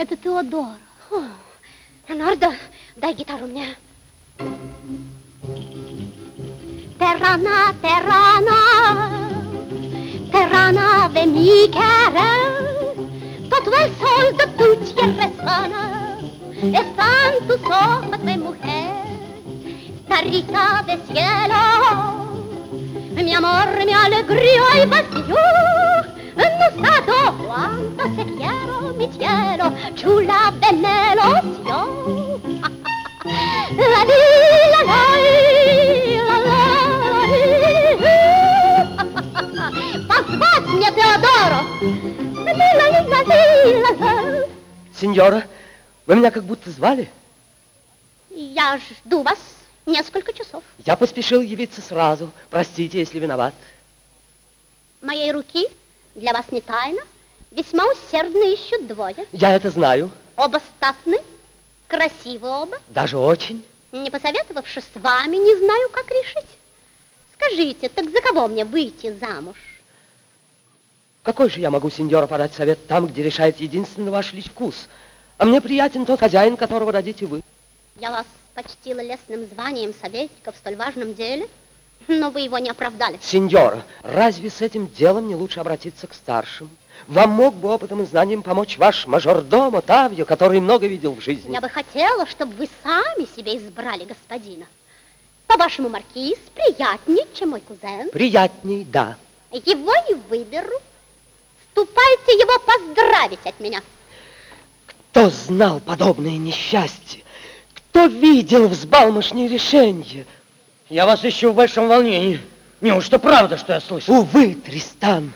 Это Теодора. О, Леонардо, дай гитару мне. Querer, todo el sol de tu tierra sana, está en tus ojos de mujer, tarita de cielo, mi amor, mi alegría y vacío, no stato quanto te quiero, mi cielo, benelosio. La di, la la, la la! La la la la la Сеньора, вы меня как будто звали? Я жду вас несколько часов. Я поспешил явиться сразу. Простите, если виноват. Моей руки для вас не тайна. Весьма усердно ищут двое. Я это знаю. Оба статны, красивы оба. Даже очень. Не посоветовавшись с вами, не знаю, как решить. Скажите, так за кого мне выйти замуж? Какой же я могу, сеньора, подать совет там, где решает единственно ваш лич вкус? А мне приятен тот хозяин, которого родите вы. Я вас почтила лесным званием советника в столь важном деле, но вы его не оправдали. Сеньора, разве с этим делом не лучше обратиться к старшим? Вам мог бы опытом и знанием помочь ваш мажордом Отавио, который много видел в жизни. Я бы хотела, чтобы вы сами себе избрали господина. По-вашему, маркиз приятнее, чем мой кузен. Приятней, да. Его и выберу. Ступайте его поздравить от меня. Кто знал подобное несчастье? Кто видел взбалмошнее решение? Я вас ищу в большом волнении. Неужто правда, что я слышу? Увы, Тристан.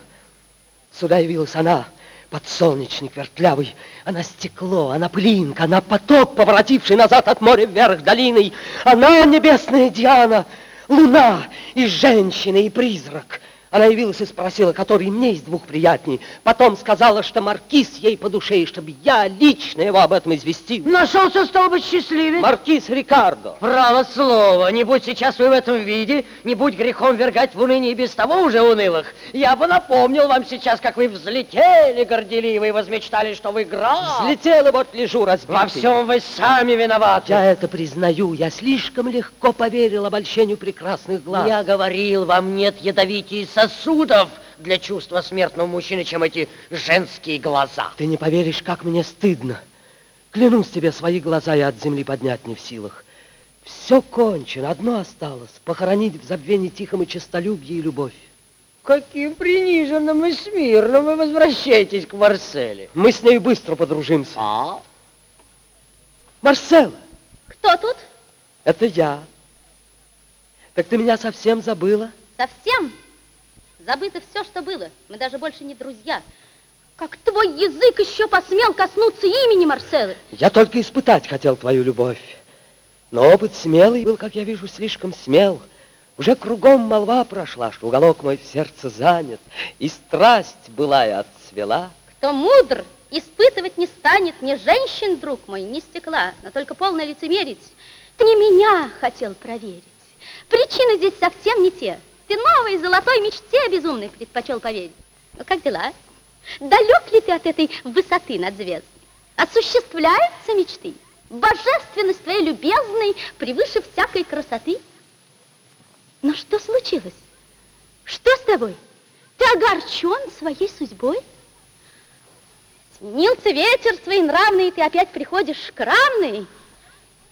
Сюда явилась она, подсолнечник вертлявый. Она стекло, она пылинка, она поток, поворотивший назад от моря вверх долиной. Она небесная Диана, луна и женщина, и призрак. Она явилась и спросила, который мне из двух приятней. Потом сказала, что маркиз ей по душе, и чтобы я лично его об этом известил. Нашелся, стал быть, счастливец. Маркиз Рикардо. Право слово, не будь сейчас вы в этом виде, не будь грехом вергать в уныние без того уже унылых. Я бы напомнил вам сейчас, как вы взлетели горделиво и возмечтали, что вы граф. Взлетел и вот лежу разбитый. Во всем вы сами виноваты. Я это признаю. Я слишком легко поверил обольщению прекрасных глаз. Я говорил, вам нет ядовитей сосудов для чувства смертного мужчины, чем эти женские глаза. Ты не поверишь, как мне стыдно. Клянусь тебе, свои глаза я от земли поднять не в силах. Все кончено, одно осталось. Похоронить в забвении тихом и честолюбие и любовь. Каким приниженным и смирным вы возвращаетесь к Марселе. Мы с ней быстро подружимся. А? Марсела, Кто тут? это я. Так ты меня совсем забыла? Совсем забыто все, что было. Мы даже больше не друзья. Как твой язык еще посмел коснуться имени Марселы? Я только испытать хотел твою любовь. Но опыт смелый был, как я вижу, слишком смел. Уже кругом молва прошла, что уголок мой в сердце занят, и страсть былая отцвела. Кто мудр, испытывать не станет ни женщин, друг мой, ни стекла, но только полно лицемерить. Ты не меня хотел проверить. Причины здесь совсем не те. Ты новой золотой мечте безумной предпочел поверить. Ну, как дела? Далек ли ты от этой высоты над звездой? Осуществляются мечты? Божественность твоей любезной превыше всякой красоты? Но что случилось? Что с тобой? Ты огорчен своей судьбой? Сменился ветер своей нравный, и ты опять приходишь к равной.